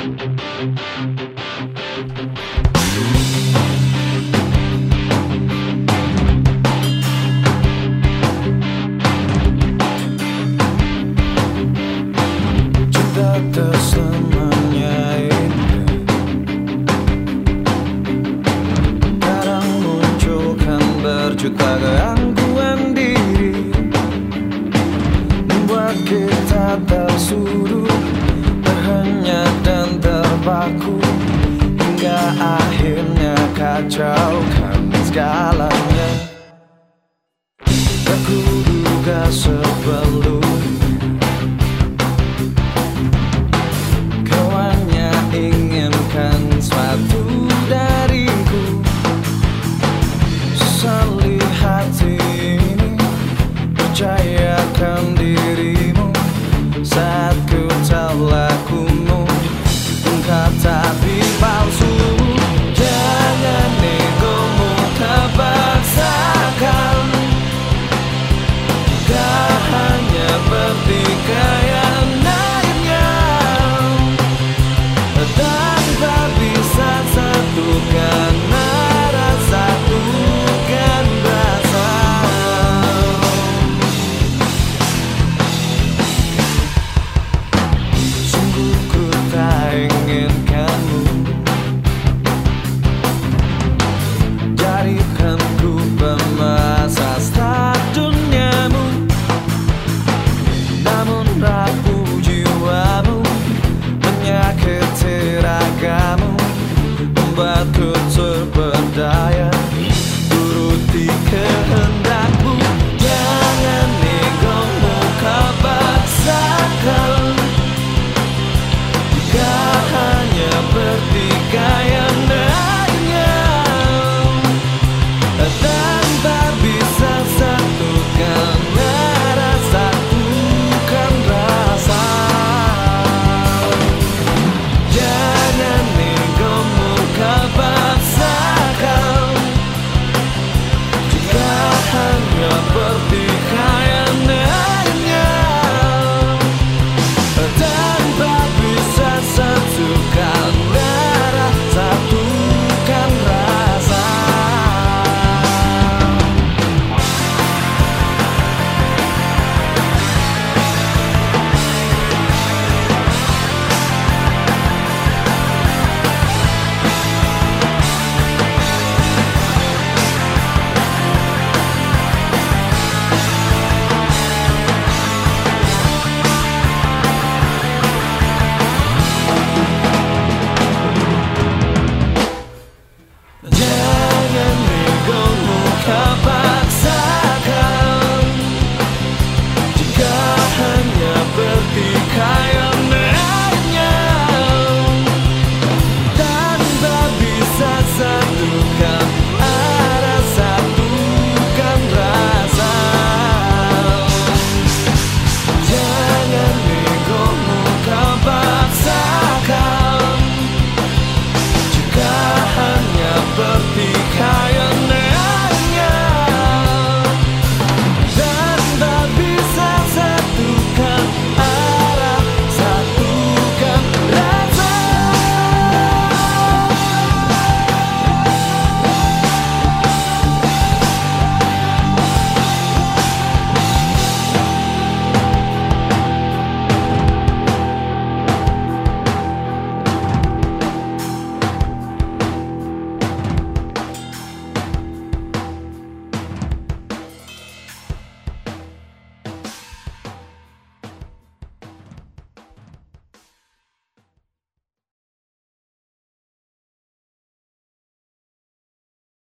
Thank you. Akhirnya kacaukan segalanya. Aku duga sebelum